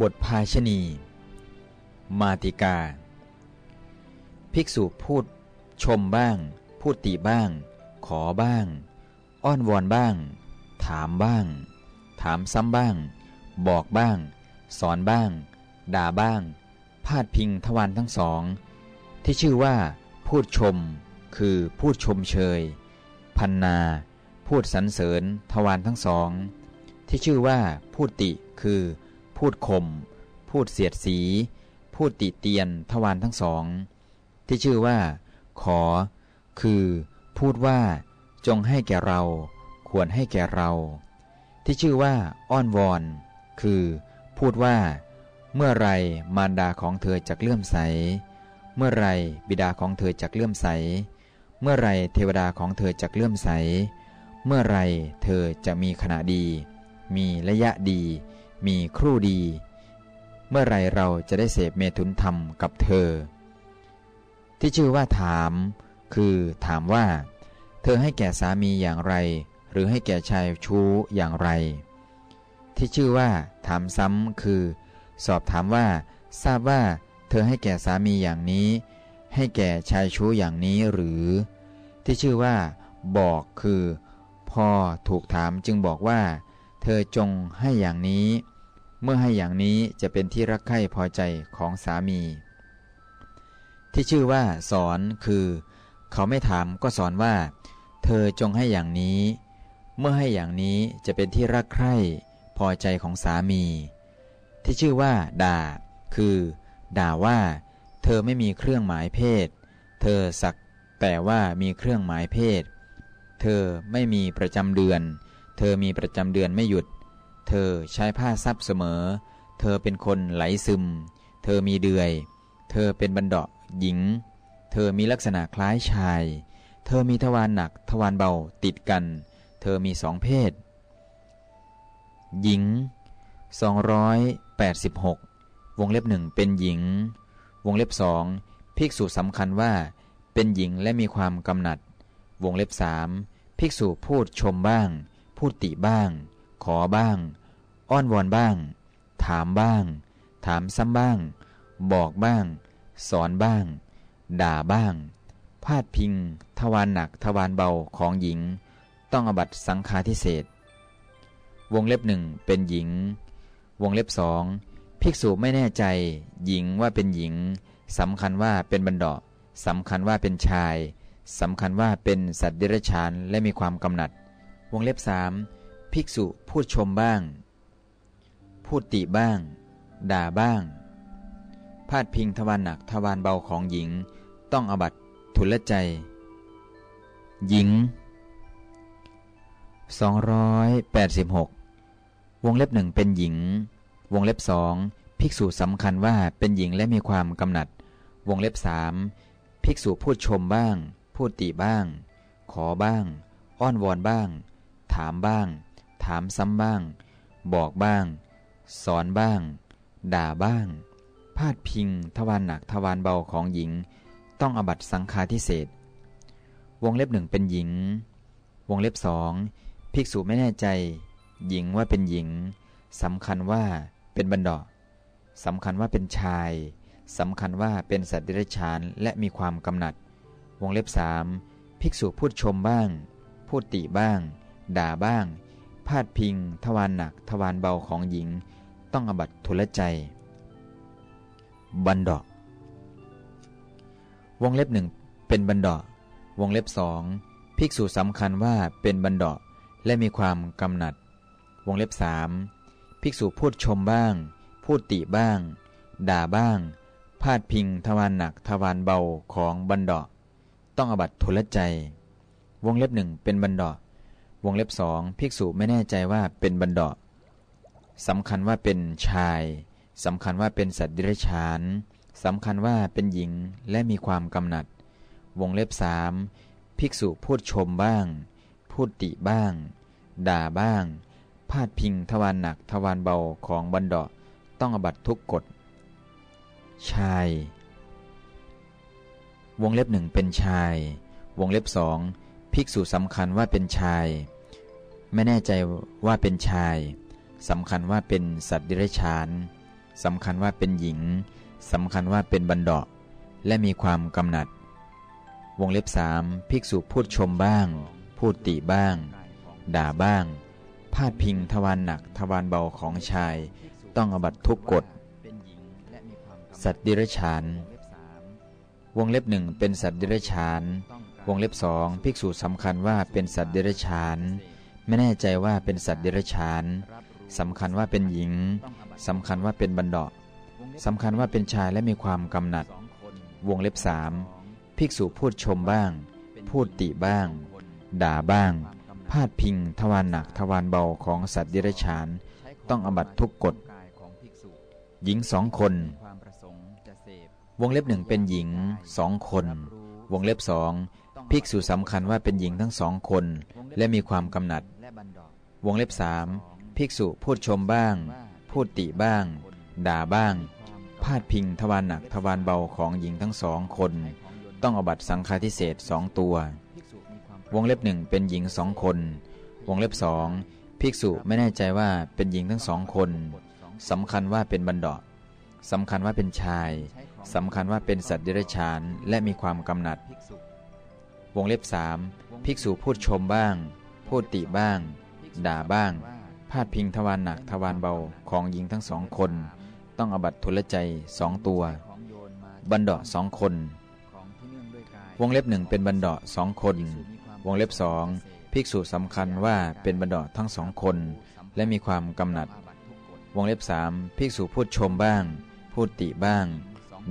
บทภาชณี มาติกา ภิกษุพูดชมบ้าง พูดติบ้าง ขอบ้าง อ้อนวอนบ้าง ถามบ้าง ถามซ้ำบ้าง บอกบ้าง สอนบ้าง ด่าบ้าง พาดพิงทวารทั้งสอง ที่ชื่อว่า พูดชม คือพูดชมเชย พันนา พูดสรรเสริญทวารทั้งสอง ที่ชื่อว่า พูดติคือ พูดคมพูดเสียดสี พูดติเตียนทวารทั้งสอง ที่ชื่อว่า ขอ คือ พูดว่า จงให้แก่เรา ควรให้แก่เรา ที่ชื่อว่า อ้อนวอน คือ พูดว่า เมื่อไรมารดาของเธอจะเลื่อมใส เมื่อไรบิดาของเธอจะเลื่อมใส เมื่อไรเทวดาของเธอจะเลื่อมใส เมื่อไรเธอจะมีขณะดี มีระยะดี มีครู่ดี เมื่อไรเราจะได้เสพเมตุนธรรมกับเธอ ที่ชื่อว่าถาม คือถามว่า เธอให้แก่สามีอย่างไร หรือให้แก่ชายชู้อย่างไร ที่ชื่อว่า ถามซ้ำคือ สอบถามว่า ทราบว่า เธอให้แก่สามีอย่างนี้ ให้แก่ชายชู้อย่างนี้หรือ ที่ชื่อว่า บอกคือพอถูกถามจึงบอกว่า เธอจงให้อย่างนี้ เมื่อให้อย่างนี้จะเป็นที่รักใคร่พอใจของสามี ที่ชื่อว่า สอนคือ เขาไม่ถามก็สอนว่า เธอจงให้อย่างนี้ เมื่อให้อย่างนี้จะเป็นที่รักใคร่พอใจของสามี ที่ชื่อว่า ด่า คือ ด่าว่า เธอไม่มีเครื่องหมายเพศ เธอสักแต่ว่ามีเครื่องหมายเพศ เธอไม่มีประจำเดือน เธอมีประจำเดือนไม่หยุด เธอใช้ผ้าซับเสมอ เธอเป็นคนไหลซึม เธอมีเดือย เธอเป็นบันดาหญิง เธอมีลักษณะคล้ายชาย เธอมีทวารหนักทวารเบาติดกัน เธอมีสองเพศ หญิง 286 วงเล็บหนึ่งเป็นหญิง วงเล็บสองภิกษุสำคัญว่า เป็นหญิงและมีความกำหนัด วงเล็บสามภิกษุพูดชมบ้าง พูดติบ้าง ขอบ้าง อ้อนวอนบ้าง ถามบ้าง ถามซ้ำบ้าง บอกบ้าง สอนบ้าง ด่าบ้าง พาดพิง ทวารหนักทวารเบาของหญิง ต้องอบัตสังฆาทิเศษ วงเล็บหนึ่งเป็นหญิง วงเล็บสองภิกษุไม่แน่ใจ หญิงว่าเป็นหญิงสำคัญว่าเป็นบันดาสำคัญว่าเป็นชายสำคัญว่าเป็นสัตว์เดรัจฉานและมีความกำหนัด วงเล็บสามภิกษุพูดชมบ้าง พูดติบ้าง ด่าบ้าง พาดพิงทวารหนักทวารเบาของหญิง ต้องอบัตทุลใจ หญิง 286 วงเล็บหนึ่งเป็นหญิง วงเล็บสองภิกษุสำคัญว่าเป็นหญิงและมีความกำหนัด วงเล็บสามภิกษุพูดชมบ้าง พูดติบ้าง ขอบ้าง อ้อนวอนบ้าง ถามบ้าง ถามซ้ำบ้าง บอกบ้าง สอนบ้าง ด่าบ้าง พาดพิง ทวารหนักทวารเบาของหญิง ต้องอบัตสังฆาทิเศษ วงเล็บหนึ่งเป็นหญิง วงเล็บสองภิกษุไม่แน่ใจ หญิงว่าเป็นหญิงสำคัญว่าเป็นบันดาสำคัญว่าเป็นชายสำคัญว่าเป็นสัตว์เดรัจฉานและมีความกำหนัด วงเล็บสามภิกษุพูดชมบ้าง พูดติบ้าง ด่าบ้าง พาดพิง ทวารหนัก ทวารเบาของหญิง ต้องอบัตทุลใจ บันดอก วงเล็บหนึ่งเป็นบันดอก วงเล็บสองภิกษุสำคัญว่าเป็นบันดอกและมีความกำหนัด วงเล็บสามภิกษุพูดชมบ้าง พูดติบ้าง ด่าบ้าง พาดพิงทวารหนักทวารเบาของบันดอกต้องอบัตทุลใจ วงเล็บหนึ่งเป็นบันดอกวงเล็บสองภิกษุไม่แน่ใจว่าเป็นบันดา สำคัญว่าเป็นชายสำคัญว่าเป็นสัตว์ดิเรกชันสำคัญว่าเป็นหญิงและมีความกำหนัด วงเล็บสามภิกษุพูดชมบ้าง พูดติบ้าง ด่าบ้าง พาดพิงทวารหนักทวารเบาของบันดาต้องอบัตทุกกฎ ชาย วงเล็บหนึ่งเป็นชาย วงเล็บสองภิกษุสำคัญว่าเป็นชาย ไม่แน่ใจว่าเป็นชาย สำคัญว่าเป็นสัตว์ดิเรกชันสำคัญว่าเป็นหญิงสำคัญว่าเป็นบันดาและมีความกำหนัด วงเล็บสามภิกษุพูดชมบ้าง พูดติบ้าง ด่าบ้าง พาดพิงทวารหนักทวารเบาของชาย ต้องอบัตทุกกฎสัตว์ดิเรฉานวงเล็บหนึ่งเป็นสัตว์ดิรฉาน วงเล็บสองภิกษุสำคัญว่าเป็นสัตว์ดิรฉาน ไม่แน่ใจว่าเป็นสัตว์ดิรฉาน สำคัญว่าเป็นหญิงสำคัญว่าเป็นบันดาสำคัญว่าเป็นชายและมีความกำหนัด วงเล็บสามภิกษุพูดชมบ้าง พูดติบ้าง ด่าบ้าง พาดพิง ทวารหนักทวารเบาของสัตว์ดิรฉาน ต้องอบัตทุกกฎหญิงสองคน วงเล็บหนึ่งเป็นหญิงสองคน วงเล็บสองภิกษุสำคัญว่าเป็นหญิงทั้งสองคน และมีความกำหนัด วงเล็บสาม ภิกษุพูดชมบ้าง พูดติบ้าง ด่าบ้าง พาดพิงทวารหนักทวารเบาของหญิงทั้งสองคน ต้องอบัตสังฆาทิเศษสองตัว วงเล็บหนึ่งเป็นหญิงสองคน วงเล็บสองภิกษุไม่แน่ใจว่าเป็นหญิงทั้งสองคนสำคัญว่าเป็นบันดาสำคัญว่าเป็นชายสำคัญว่าเป็นสัตว์เดรัจฉานและมีความกำหนัด วงเล็บสามภิกษุพูดชมบ้าง พูดติบ้าง ด่าบ้าง พาดพิงทวารหนักทวารเบาของหญิงทั้งสองคน ต้องอบัตทุลใจสองตัว บันดาสองคน วงเล็บหนึ่งเป็นบันดาสองคน วงเล็บสองภิกษุสำคัญว่าเป็นบันดาทั้งสองคน และมีความกำหนัด วงเล็บสามภิกษุพูดชมบ้าง พูดติบ้าง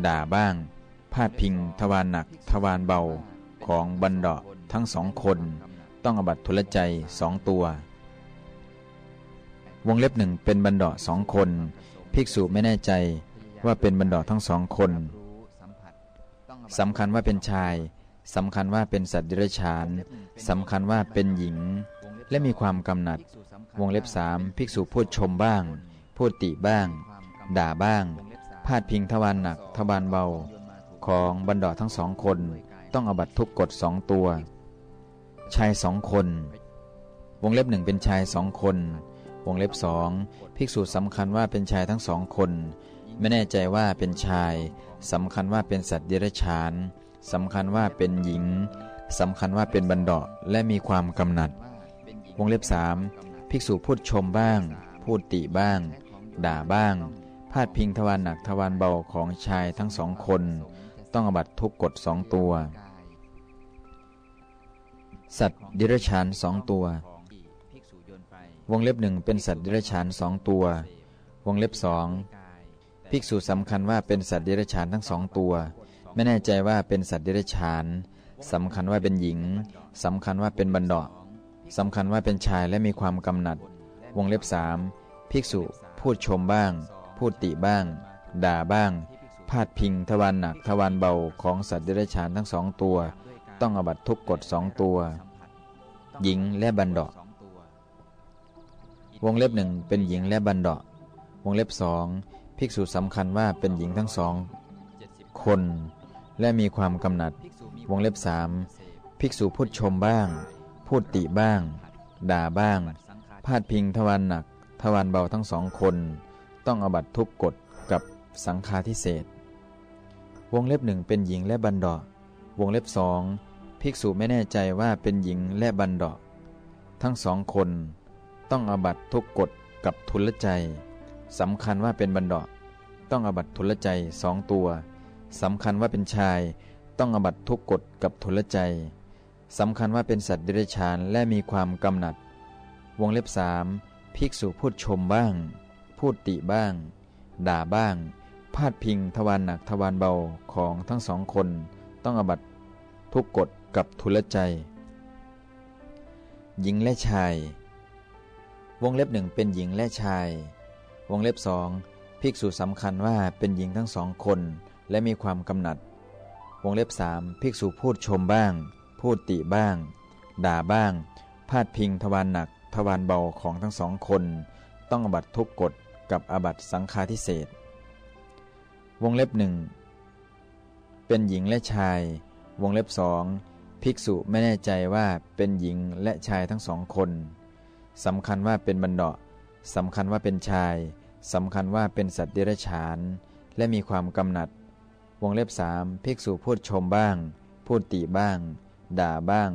ด่าบ้าง พาดพิงทวารหนักทวารเบาของบันดาทั้งสองคน ต้องอบัตทุลใจสองตัว วงเล็บหนึ่งเป็นบันดาสองคน ภิกษุไม่แน่ใจว่าเป็นบันดาทั้งสองคนสำคัญว่าเป็นชายสำคัญว่าเป็นสัตว์ดิรัจฉานสำคัญว่าเป็นหญิง และมีความกำหนัด วงเล็บสามภิกษุพูดชมบ้าง พูดติบ้าง ด่าบ้าง พาดพิงทวารหนักทวารเบา ของบรรดาทั้งสองคน ต้องอบัตทุกกฎสองตัว ชายสองคน วงเล็บหนึ่งเป็นชายสองคน วงเล็บสองภิกษุสำคัญว่าเป็นชายทั้งสองคน ไม่แน่ใจว่าเป็นชายสำคัญว่าเป็นสัตว์เดรัจฉานสำคัญว่าเป็นหญิงสำคัญว่าเป็นบันดาและมีความกำหนัด วงเล็บสามภิกษุพูดชมบ้าง พูดติบ้าง ด่าบ้าง พาดพิงทวารหนักทวารเบาของชายทั้งสองคน ต้องอบัตทุกกฎสองตัว สัตว์ดิรัจฉานสองตัว วงเล็บหนึ่งเป็นสัตว์เดรัจฉานสองตัว วงเล็บสองภิกษุสำคัญว่าเป็นสัตว์เดรัจฉานทั้งสองตัว ไม่แน่ใจว่าเป็นสัตว์เดรัจฉานสำคัญว่าเป็นหญิงสำคัญว่าเป็นบันดาสำคัญว่าเป็นชายและมีความกำหนัด วงเล็บสามภิกษุพูดชมบ้าง พูดติบ้าง ด่าบ้าง พาดพิงทวารหนักทวารเบาของสัตว์เดรัจฉานทั้งสองตัว ต้องอบัตทุกกฎสองตัว หญิงและบันดา วงเล็บหนึ่งเป็นหญิงและบันดาวงเล็บสองภิกษุสำคัญว่าเป็นหญิงทั้งสองคน และมีความกำหนัด วงเล็บสามภิกษุพูดชมบ้าง พูดติบ้าง ด่าบ้าง พาดพิงทวารหนัก ทวารเบาทั้งสองคน ต้องอบัตทุกกฎกับสังฆาทิเศษวงเล็บหนึ่งเป็นหญิงและบันดาวงเล็บสองภิกษุไม่แน่ใจว่าเป็นหญิงและบันดาทั้งสองคน ต้องอบัตทุกกฎกับทุลใจสำคัญว่าเป็นบันดาต้องอบัตทุลใจสองตัวสำคัญว่าเป็นชาย ต้องอบัตทุกกฎกับทุลใจสำคัญว่าเป็นสัตว์ดิเรกชันและมีความกำหนัด วงเล็บสามภิกษุพูดชมบ้าง พูดติบ้าง ด่าบ้าง พาดพิงทวารหนักทวารเบาของทั้งสองคน ต้องอบัตทุกกฎกับทุลใจ หญิงและชาย วงเล็บหนึ่งเป็นหญิงและชาย วงเล็บสองภิกษุสำคัญว่าเป็นหญิงทั้งสองคนและมีความกำหนัด วงเล็บสามภิกษุพูดชมบ้าง พูดติบ้าง ด่าบ้าง พาดพิงทวารหนักทวารเบาของทั้งสองคน ต้องอบัตทุกกฎกับอบัตสังฆาทิเศษวงเล็บหนึ่งเป็นหญิงและชาย วงเล็บสองภิกษุไม่แน่ใจว่าเป็นหญิงและชายทั้งสองคน สำคัญว่าเป็นบรรดาสำคัญว่าเป็นชายสำคัญว่าเป็นสัตว์เดรัจฉาน และมีความกำหนัด วงเล็บสามภิกษุพูดชมบ้าง พูดติบ้าง ด่าบ้าง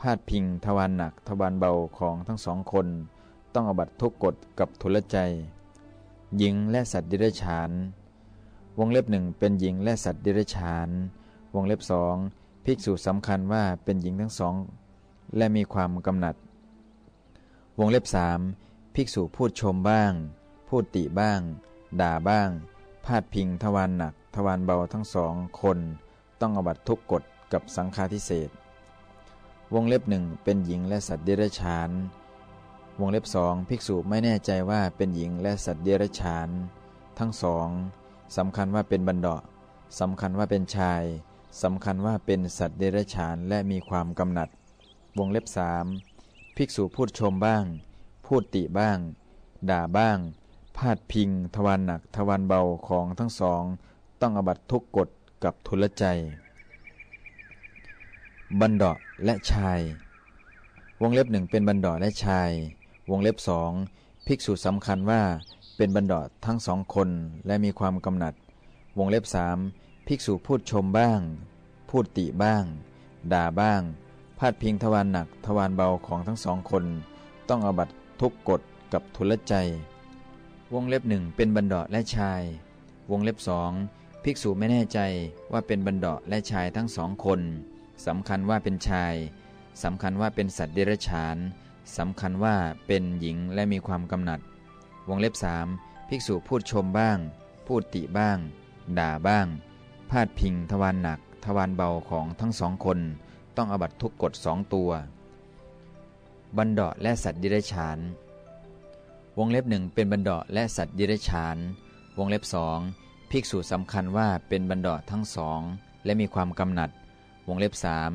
พาดพิงทวารหนักทวารเบาของทั้งสองคน ต้องอบัตทุกกฎกับทุลใจ หญิงและสัตว์เดรัจฉาน วงเล็บหนึ่งเป็นหญิงและสัตว์เดรัจฉาน วงเล็บสองภิกษุสำคัญว่าเป็นหญิงทั้งสอง และมีความกำหนัด วงเล็บสามภิกษุพูดชมบ้าง พูดติบ้าง ด่าบ้าง พาดพิงทวารหนัก ทวารเบาทั้งสองคน ต้องอบัตทุกกฎกับสังฆาทิเศษวงเล็บหนึ่งเป็นหญิงและสัตว์เดรัจฉาน วงเล็บสองภิกษุไม่แน่ใจว่าเป็นหญิงและสัตว์เดรัจฉาน ทั้งสองสำคัญว่าเป็นบันดาสำคัญว่าเป็นชายสำคัญว่าเป็นสัตว์เดรัจฉานและมีความกำหนัด วงเล็บสาม ภิกษุพูดชมบ้าง พูดติบ้าง ด่าบ้าง พาดพิง ทวารหนัก ทวารเบาของทั้งสอง ต้องอบัตทุกกฎกับทุลใจ บันดาและชาย วงเล็บหนึ่งเป็นบันดาและชาย วงเล็บสองภิกษุสำคัญว่าเป็นบันดาทั้งสองคนและมีความกำหนัด วงเล็บสามภิกษุพูดชมบ้าง พูดติบ้าง ด่าบ้าง พาดพิงทวารหนักทวารเบาของทั้งสองคน ต้องอบัตทุกกฎกับทุลใจ วงเล็บหนึ่งเป็นบันดาและชาย วงเล็บสองภิกษุไม่แน่ใจว่าเป็นบันดาและชายทั้งสองคนสำคัญว่าเป็นชายสำคัญว่าเป็นสัตว์เดรัจฉานสำคัญว่าเป็นหญิงและมีความกำหนัด วงเล็บสามภิกษุพูดชมบ้าง พูดติบ้าง ด่าบ้าง พาดพิงทวารหนัก ทวารเบาของทั้งสองคน ต้องอบัตทุกกฎสองตัว บันดาและสัตว์ดิเรฉาน วงเล็บหนึ่งเป็นบันดาและสัตว์ดิเรฉาน วงเล็บสองภิกษุสำคัญว่าเป็นบันดาทั้งสอง และมีความกำหนัด วงเล็บสาม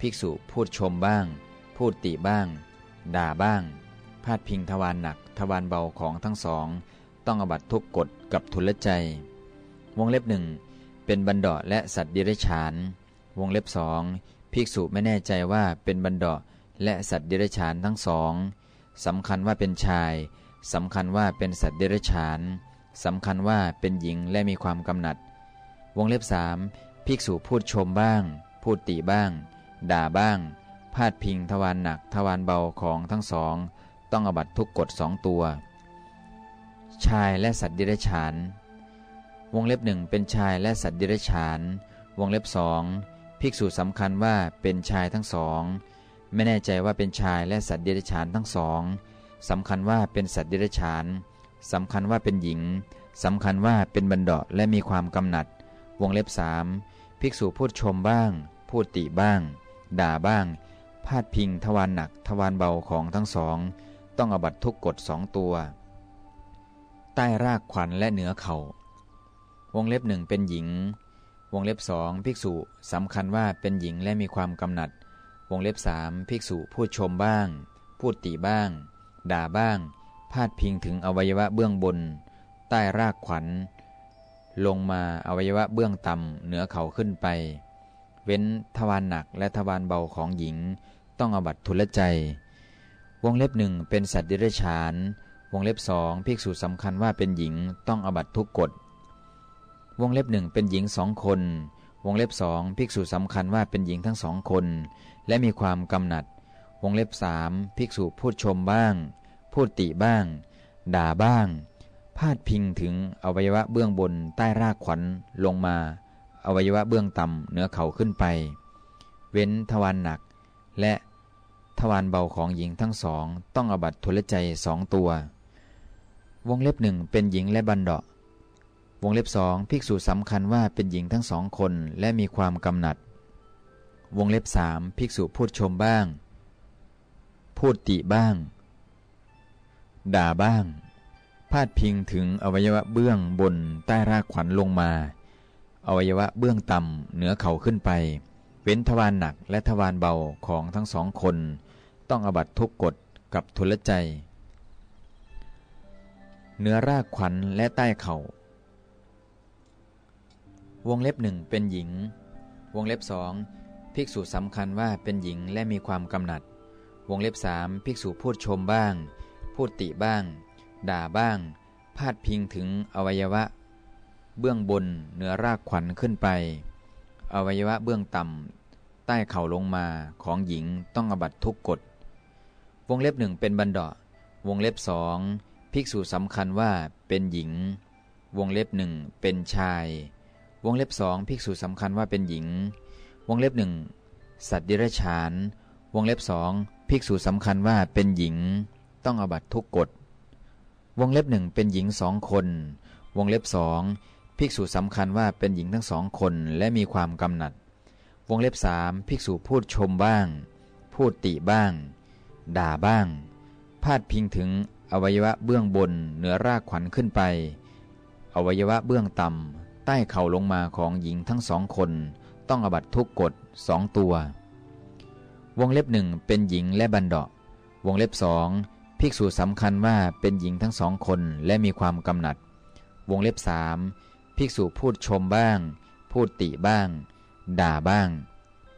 ภิกษุพูดชมบ้าง พูดติบ้าง ด่าบ้าง พาดพิงทวารหนักทวารเบาของทั้งสอง ต้องอบัตทุกกฎกับทุลใจ วงเล็บหนึ่งเป็นบันดาและสัตว์ดิเรกชันวงเล็บสอง ภิกษุไม่แน่ใจว่าเป็นบันดาและสัตว์เดิเรกชันทั้งสองสำคัญว่าเป็นชายสำคัญว่าเป็นสัตว์เดิเรกชันสำคัญว่าเป็นหญิงและมีความกำหนัด วงเล็บสามภิกษุพูดชมบ้าง พูดติบ้าง ด่าบ้าง พาดพิงทวารหนักทวารเบาของทั้งสอง ต้องอบัตทุกกฎสองตัว ชายและสัตว์เดิเรกชันวงเล็บหนึ่งเป็นชายและสัตว์เดิเรกชันวงเล็บสอง ภิกษุสำคัญว่าเป็นชายทั้งสอง ไม่แน่ใจว่าเป็นชายและสัตว์เดิเรกชันทั้งสองสำคัญว่าเป็นสัตว์เดิเรกชันสำคัญว่าเป็นหญิงสำคัญว่าเป็นบันดาและมีความกำหนัด วงเล็บสามภิกษุพูดชมบ้าง พูดติบ้าง ด่าบ้าง พาดพิงทวารหนักทวารเบาของทั้งสอง ต้องอบัตทุกกฎสองตัว ใต้รากขวัญและเหนือเขา่าวงเล็บหนึ่งเป็นหญิง วงเล็บสองภิกษุสำคัญว่าเป็นหญิงและมีความกำหนัด วงเล็บสามภิกษุพูดชมบ้าง พูดติบ้าง ด่าบ้าง พาดพิงถึงอวัยวะเบื้องบน ใต้รากขวัญ ลงมาอวัยวะเบื้องต่ำเหนือเขาขึ้นไป เว้นทวารหนักและทวารเบาของหญิง ต้องอบัตทุลใจ วงเล็บหนึ่งเป็นสัตว์ดิเรกชันวงเล็บสองภิกษุสำคัญว่าเป็นหญิงต้องอบัตทุกกฎ วงเล็บหนึ่งเป็นหญิงสองคน วงเล็บสองภิกษุสำคัญว่าเป็นหญิงทั้งสองคน และมีความกำหนัด วงเล็บสามภิกษุพูดชมบ้าง พูดติบ้าง ด่าบ้าง พาดพิงถึงอวัยวะเบื้องบนใต้รากขวัญลงมา อวัยวะเบื้องต่ำเหนือเข่าขึ้นไป เว้นทวารหนัก และทวารเบาของหญิงทั้งสอง ต้องอบัตทุลใจสองตัว วงเล็บหนึ่งเป็นหญิงและบันดา วงเล็บสองภิกษุสำคัญว่าเป็นหญิงทั้งสองคนและมีความกำหนัด วงเล็บสามภิกษุพูดชมบ้าง พูดติบ้าง ด่าบ้าง พาดพิงถึงอวัยวะเบื้องบนใต้รากขวัญลงมา อวัยวะเบื้องต่ำเหนือเข่าขึ้นไป เว้นทวารหนักและทวารเบาของทั้งสองคน ต้องอบัตทุกกฎกับทุลใจเนื้อรากขวัญและใต้เขา่า วงเล็บหนึ่งเป็นหญิง วงเล็บสองภิกษุสำคัญว่าเป็นหญิงและมีความกำหนัด วงเล็บสามภิกษุพูดชมบ้าง พูดติบ้าง ด่าบ้าง พาดพิงถึงอวัยวะ เบื้องบนเหนือรากขวัญขึ้นไป อวัยวะเบื้องต่ำใต้เข่าลงมาของหญิงต้องอบัตทุกกฎ วงเล็บหนึ่งเป็นบันดาวงเล็บสองภิกษุสำคัญว่าเป็นหญิง วงเล็บหนึ่งเป็นชาย วงเล็บสองภิกษุสำคัญว่าเป็นหญิง วงเล็บหนึ่งสัตว์ดิรัจฉานวงเล็บสองภิกษุสำคัญว่าเป็นหญิง ต้องอบัตทุกกฎ วงเล็บหนึ่งเป็นหญิงสองคน วงเล็บสองภิกษุสำคัญว่าเป็นหญิงทั้งสองคนและมีความกำหนัด วงเล็บสามภิกษุพูดชมบ้าง พูดติบ้าง ด่าบ้าง พาดพิงถึงอวัยวะเบื้องบนเหนือรากขวัญขึ้นไป อวัยวะเบื้องต่ำ ต้เข่าลงมาของหญิงทั้งสองคน ต้องอบัตทุกกฎสองตัว วงเล็บหนึ่งเป็นหญิงและบันดาวงเล็บสองภิกษุสำคัญว่าเป็นหญิงทั้งสองคนและมีความกำหนัด วงเล็บสามภิกษุพูดชมบ้าง พูดติบ้าง ด่าบ้าง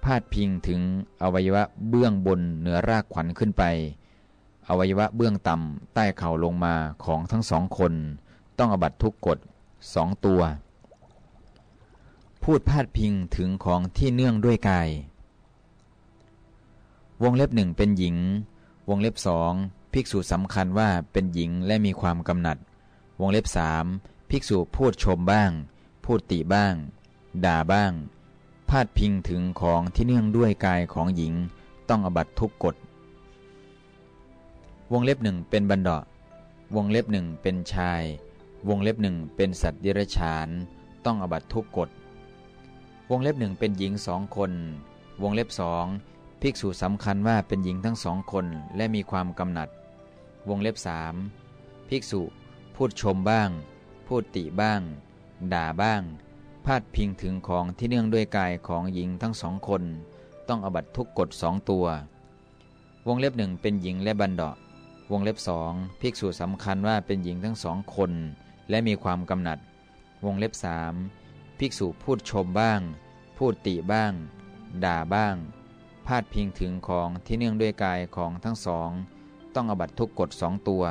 พาดพิงถึงอวัยวะเบื้องบนเหนือรากขวัญขึ้นไป อวัยวะเบื้องต่ำใต้เข่าลงมาของทั้งสองคน ต้องอบัตทุกกฎสองตัว พูดพาดพิงถึงของที่เนื่องด้วยกาย วงเล็บหนึ่งเป็นหญิง วงเล็บสองภิกษุสำคัญว่าเป็นหญิงและมีความกำหนัด วงเล็บสามภิกษุพูดชมบ้าง พูดติบ้าง ด่าบ้าง พาดพิงถึงของที่เนื่องด้วยกายของหญิง ต้องอบัตทุกกฎ วงเล็บหนึ่งเป็นบันดาวงเล็บหนึ่งเป็นชาย วงเล็บหนึ่งเป็นสัตว์ดิรัจฉาน ต้องอบัตทุกกฎ วงเล็บหนึ่งเป็นหญิงสองคน วงเล็บสองภิกษุสำคัญว่าเป็นหญิงทั้งสองคนและมีความกำหนัด วงเล็บสามภิกษุพูดชมบ้าง พูดติบ้าง ด่าบ้าง พาดพิงถึงของที่เนื่องด้วยกายของหญิงทั้งสองคน ต้องอบัตทุกกฎสองตัว วงเล็บหนึ่งเป็นหญิงและบันดาวงเล็บสองภิกษุสำคัญว่าเป็นหญิงทั้งสองคน และมีความกำหนัด วงเล็บสาม ภิกษุพูดชมบ้าง พูดติบ้าง ด่าบ้าง พาดพิงถึงของที่เนื่องด้วยกายของทั้งสอง ต้องอบัตทุกกฎสองตัว